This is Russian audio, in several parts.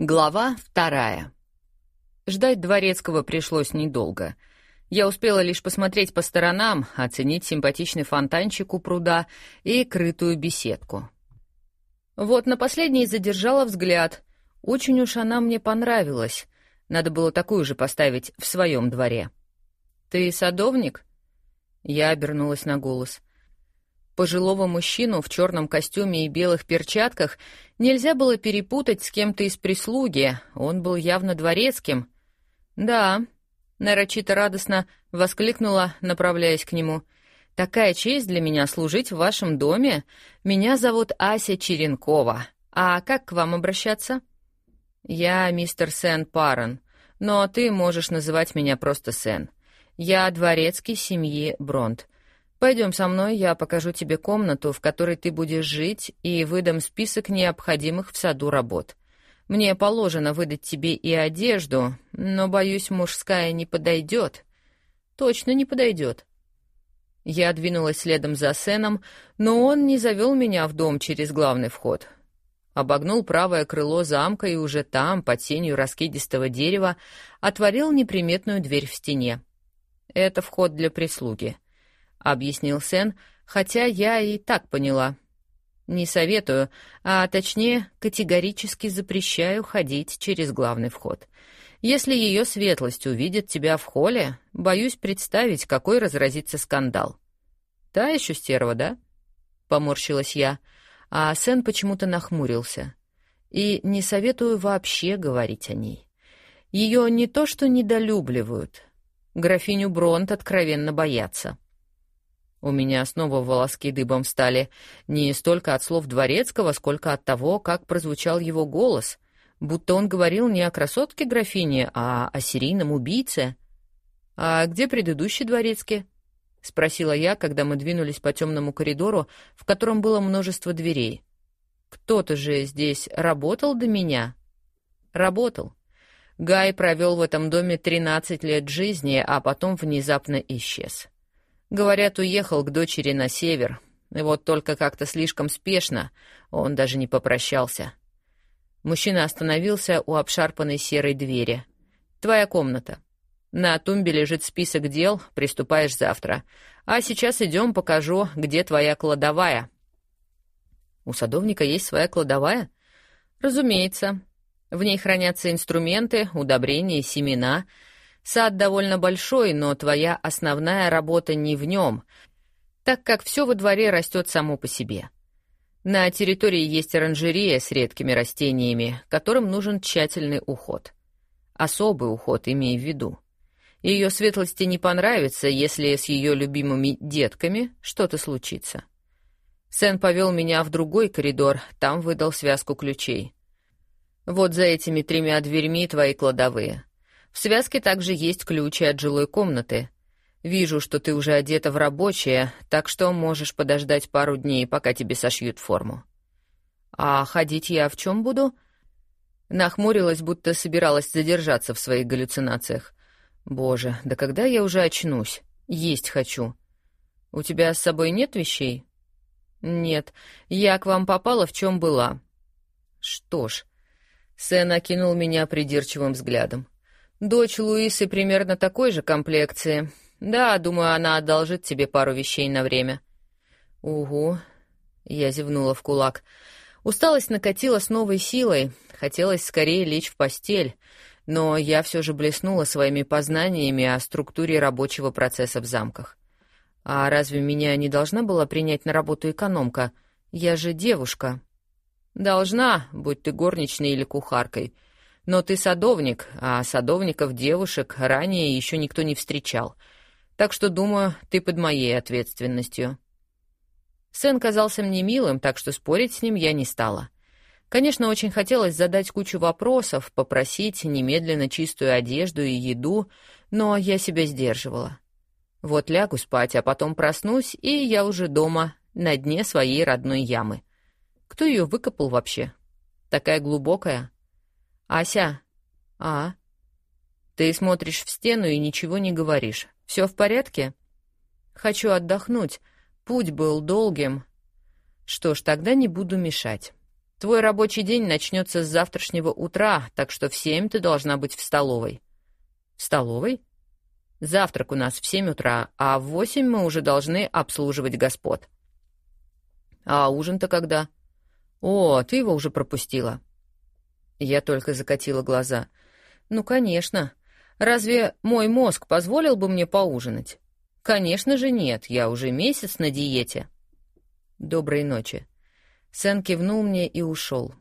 Глава вторая. Ждать Дворецкого пришлось недолго. Я успела лишь посмотреть по сторонам, оценить симпатичный фонтанчик у пруда и крытую беседку. Вот на последней задержала взгляд. Очень уж она мне понравилась. Надо было такую же поставить в своем дворе. «Ты садовник?» Я обернулась на голос. Пожилого мужчину в черном костюме и белых перчатках нельзя было перепутать с кем-то из прислуги, он был явно дворецким. «Да», — нарочито радостно воскликнула, направляясь к нему, — «такая честь для меня служить в вашем доме. Меня зовут Ася Черенкова. А как к вам обращаться?» «Я мистер Сен Парен, но ты можешь называть меня просто Сен. Я дворецкий семьи Бронт». Пойдем со мной, я покажу тебе комнату, в которой ты будешь жить, и выдам список необходимых в саду работ. Мне положено выдать тебе и одежду, но, боюсь, мужская не подойдет. Точно не подойдет. Я двинулась следом за Сеном, но он не завел меня в дом через главный вход. Обогнул правое крыло замка и уже там, под тенью раскидистого дерева, отворил неприметную дверь в стене. Это вход для прислуги —— объяснил Сен, хотя я и так поняла. Не советую, а точнее категорически запрещаю ходить через главный вход. Если ее светлость увидит тебя в холле, боюсь представить, какой разразится скандал. Та еще стерва, да? Поморщилась я, а Сен почему-то нахмурился. И не советую вообще говорить о ней. Ее не то что недолюбливают, графиню Бронт откровенно боятся. У меня снова волоски дыбом стали, не столько от слов Дворецкого, сколько от того, как прозвучал его голос, будто он говорил не о красотке графине, а о серийном убийце. «А где предыдущий Дворецкий?» — спросила я, когда мы двинулись по темному коридору, в котором было множество дверей. «Кто-то же здесь работал до меня?» «Работал. Гай провел в этом доме тринадцать лет жизни, а потом внезапно исчез». Говорят, уехал к дочери на север. И вот только как-то слишком спешно, он даже не попрощался. Мужчина остановился у обшарпанной серой двери. «Твоя комната. На тумбе лежит список дел, приступаешь завтра. А сейчас идем, покажу, где твоя кладовая». «У садовника есть своя кладовая?» «Разумеется. В ней хранятся инструменты, удобрения, семена — Сад довольно большой, но твоя основная работа не в нем, так как все во дворе растет само по себе. На территории есть оранжерея с редкими растениями, которым нужен тщательный уход. Особый уход, имея в виду. Ее светлости не понравится, если с ее любимыми детками что-то случится. Сен повел меня в другой коридор, там выдал связку ключей. Вот за этими тремя дверьми твои кладовые. В связке также есть ключи от жилой комнаты. Вижу, что ты уже одета в рабочее, так что можешь подождать пару дней, пока тебе сошьют форму. А ходить я в чем буду? Нахмурилась, будто собиралась задержаться в своих галлюцинациях. Боже, да когда я уже очнусь? Есть хочу. У тебя с собой нет вещей? Нет, я к вам попала в чем была. Что ж, Сэн окинул меня придирчивым взглядом. Дочь Луисы примерно такой же комплекции. Да, думаю, она одолжит тебе пару вещей на время. Угу. Я зевнула в кулак. Усталость накатила с новой силой. Хотелось скорее лечь в постель, но я все же блеснула своими познаниями о структуре рабочего процесса в замках. А разве меня не должна была принять на работу экономка? Я же девушка. Должна, будь ты горничной или кухаркой. — но ты садовник, а садовников девушек ранее еще никто не встречал. Так что, думаю, ты под моей ответственностью». Сэн казался мне милым, так что спорить с ним я не стала. Конечно, очень хотелось задать кучу вопросов, попросить немедленно чистую одежду и еду, но я себя сдерживала. Вот лягу спать, а потом проснусь, и я уже дома, на дне своей родной ямы. Кто ее выкопал вообще? Такая глубокая. «Ася!» «А?» «Ты смотришь в стену и ничего не говоришь. Все в порядке?» «Хочу отдохнуть. Путь был долгим». «Что ж, тогда не буду мешать». Твой рабочий день начнется с завтрашнего утра, так что в семь ты должна быть в столовой». «В столовой?» «Завтрак у нас в семь утра, а в восемь мы уже должны обслуживать господ». «А ужин-то когда?» «О, ты его уже пропустила». Я только закатила глаза. «Ну, конечно. Разве мой мозг позволил бы мне поужинать?» «Конечно же нет, я уже месяц на диете». «Доброй ночи». Сэн кивнул мне и ушел.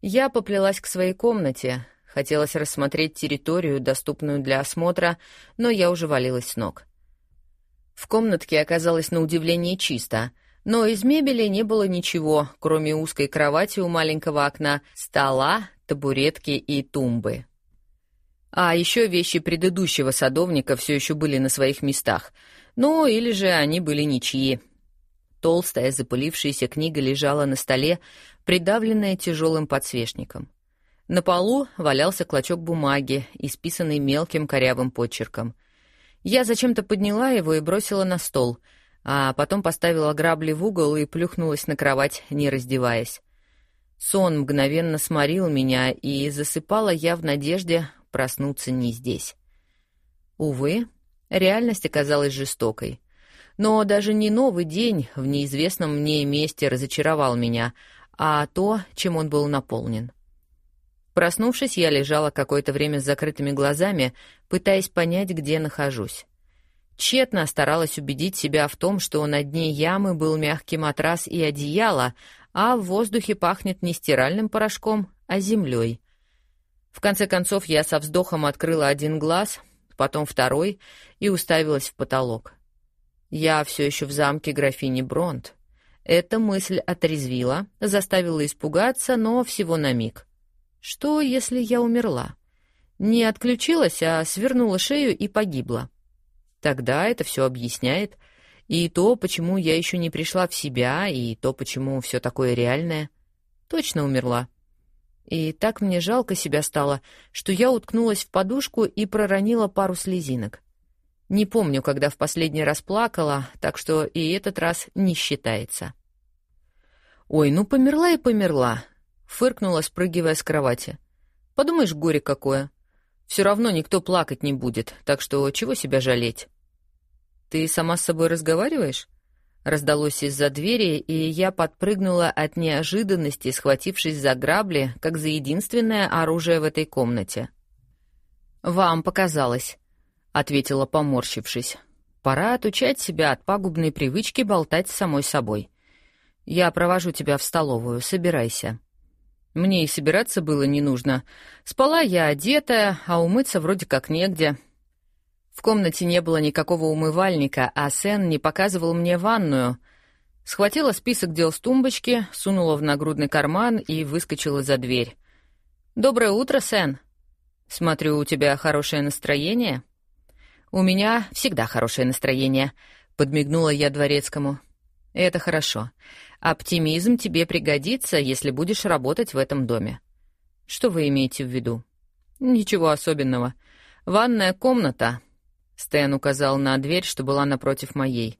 Я поплелась к своей комнате. Хотелось рассмотреть территорию, доступную для осмотра, но я уже валилась с ног. В комнатке оказалось на удивление чисто, но из мебели не было ничего, кроме узкой кровати у маленького окна, стола, табуретки и тумбы. А еще вещи предыдущего садовника все еще были на своих местах, ну или же они были ничьи. Толстая запылившаяся книга лежала на столе, придавленная тяжелым подсвечником. На полу валялся клочок бумаги, исписанный мелким корявым почерком. Я зачем-то подняла его и бросила на стол, а потом поставила грабли в угол и плюхнулась на кровать, не раздеваясь. Сон мгновенно сморил меня, и засыпала я в надежде проснуться не здесь. Увы, реальность оказалась жестокой. Но даже не новый день в неизвестном мне месте разочаровал меня, а то, чем он был наполнен. Проснувшись, я лежала какое-то время с закрытыми глазами, пытаясь понять, где нахожусь. Тщетно старалась убедить себя в том, что на дне ямы был мягкий матрас и одеяло, а в воздухе пахнет не стиральным порошком, а землей. В конце концов, я со вздохом открыла один глаз, потом второй и уставилась в потолок. Я все еще в замке графини Бронт. Эта мысль отрезвила, заставила испугаться, но всего на миг. Что, если я умерла? Не отключилась, а свернула шею и погибла. Тогда это все объясняет. И то, почему я еще не пришла в себя, и то, почему все такое реальное. Точно умерла. И так мне жалко себя стало, что я уткнулась в подушку и проронила пару слезинок. Не помню, когда в последний раз плакала, так что и этот раз не считается. «Ой, ну померла и померла», — фыркнула, спрыгивая с кровати. «Подумаешь, горе какое. Все равно никто плакать не будет, так что чего себя жалеть?» «Ты сама с собой разговариваешь?» Раздалось из-за двери, и я подпрыгнула от неожиданности, схватившись за грабли, как за единственное оружие в этой комнате. «Вам показалось», — ответила, поморщившись. «Пора отучать себя от пагубной привычки болтать с самой собой. Я провожу тебя в столовую, собирайся». Мне и собираться было не нужно. Спала я одетая, а умыться вроде как негде. В комнате не было никакого умывальника, а Сен не показывал мне ванную. Схватила список дел с тумбочки, сунула в нагрудный карман и выскочила за дверь. «Доброе утро, Сен. Смотрю, у тебя хорошее настроение?» «У меня всегда хорошее настроение», — подмигнула я дворецкому. «Это хорошо. Оптимизм тебе пригодится, если будешь работать в этом доме». «Что вы имеете в виду?» «Ничего особенного. Ванная комната», — Стэн указал на дверь, что была напротив моей.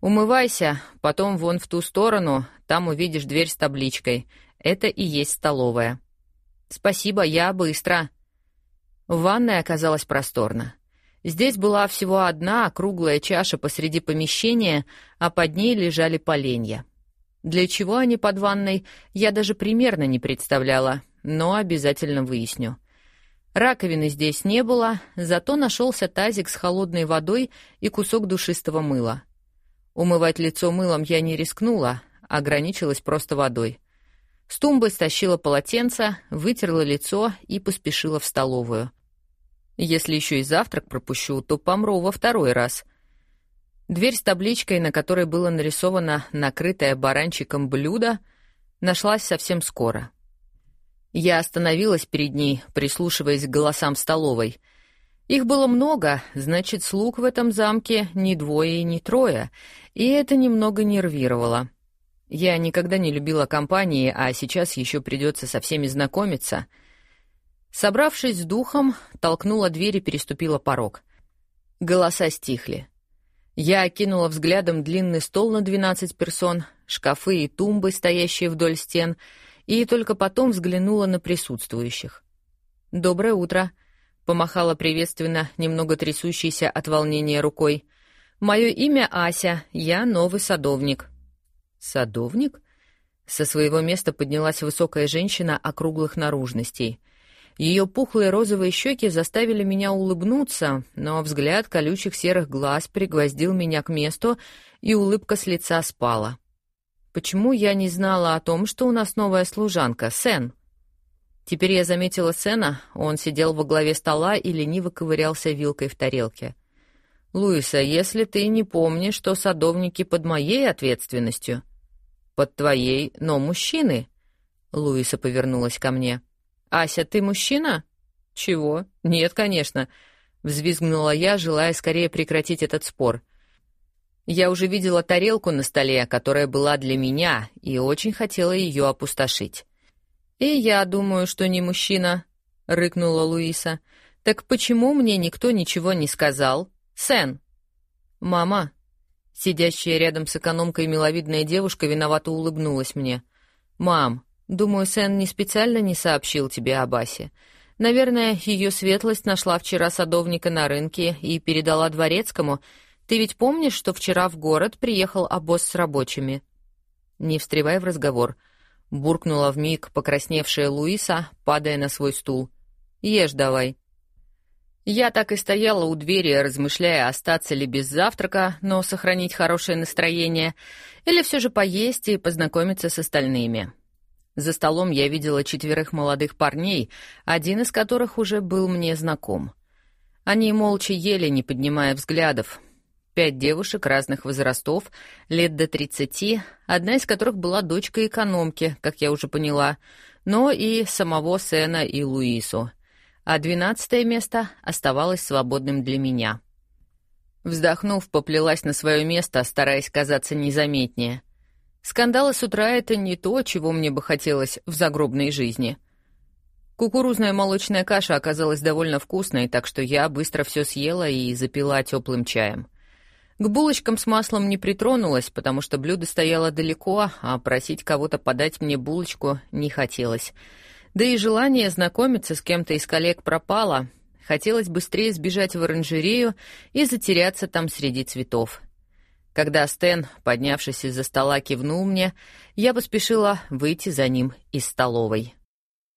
«Умывайся, потом вон в ту сторону, там увидишь дверь с табличкой. Это и есть столовая». «Спасибо, я быстро». В ванной оказалось. Здесь была всего одна круглая чаша посреди помещения, а под ней лежали поленья. Для чего они под ванной, я даже примерно не представляла, но обязательно выясню. Раковины здесь не было, зато нашелся тазик с холодной водой и кусок душистого мыла. Умывать лицо мылом я не рискнула, ограничилась просто водой. С тумбы стащила полотенце, вытерла лицо и поспешила в столовую — если еще и завтрак пропущу, то помру во второй раз. Дверь с табличкой, на которой было нарисовано накрытое баранчиком блюдо, нашлась совсем скоро. Я остановилась перед ней, прислушиваясь к голосам столовой. Их было много, значит, слуг в этом замке не двое и не трое, и это немного нервировало. Я никогда не любила компании, а сейчас еще придется со всеми знакомиться — Собравшись с духом, толкнула дверь и переступила порог. Голоса стихли. Я окинула взглядом длинный стол на двенадцать персон, шкафы и тумбы, стоящие вдоль стен, и только потом взглянула на присутствующих. «Доброе утро», — помахала приветственно, немного трясущейся от волнения рукой. «Мое имя Ася, я новый садовник». «Садовник?» Со своего места поднялась высокая женщина округлых наружностей. Ее пухлые розовые щеки заставили меня улыбнуться, но взгляд колючих серых глаз пригвоздил меня к месту, и улыбка с лица спала. Почему я не знала о том, что у нас новая служанка, Сен? Теперь я заметила Сена, он сидел во главе стола и лениво ковырялся вилкой в тарелке. «Луиса, если ты не помнишь, что садовники под моей ответственностью...» «Под твоей, но мужчины...» Луиса повернулась ко мне. «Ася, ты мужчина?» «Чего? Нет, конечно», — взвизгнула я, желая скорее прекратить этот спор. Я уже видела тарелку на столе, которая была для меня, и очень хотела ее опустошить. «И я думаю, что не мужчина», — рыкнула Луиса. «Так почему мне никто ничего не сказал? Сен!» «Мама!» Сидящая рядом с экономкой миловидная девушка виновато улыбнулась мне. «Мам, думаю, Сен не специально не сообщил тебе об Асе. Наверное, ее светлость нашла вчера садовника на рынке и передала дворецкому, ты ведь помнишь, что вчера в город приехал обоз с рабочими?» Не встревая в разговор, буркнула вмиг покрасневшая Луиса, падая на свой стул. «Ешь давай». Я так и стояла у двери, размышляя, остаться ли без завтрака, но сохранить хорошее настроение, или все же поесть и познакомиться с остальными. За столом я видела четверых молодых парней, один из которых уже был мне знаком. Они молча ели, не поднимая взглядов, Пять девушек разных возрастов, лет до тридцати, одна из которых была дочкой экономки, как я уже поняла, но и самого Сена и Луису. А двенадцатое место оставалось свободным для меня. Вздохнув, поплелась на свое место, стараясь казаться незаметнее. Скандалы с утра — это не то, чего мне бы хотелось в загробной жизни. Кукурузная молочная каша оказалась довольно вкусной, так что я быстро все съела и запила теплым чаем. К булочкам с маслом не притронулась, потому что блюдо стояло далеко, а просить кого-то подать мне булочку не хотелось. Да и желание знакомиться с кем-то из коллег пропало. Хотелось быстрее сбежать в оранжерею и затеряться там среди цветов. Когда Стэн, поднявшись из-за стола, кивнул мне, я поспешила выйти за ним из столовой.